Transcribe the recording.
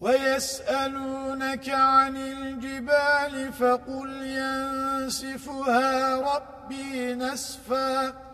ويسألونك عن الجبال فقل ينسفها ربي نسفاً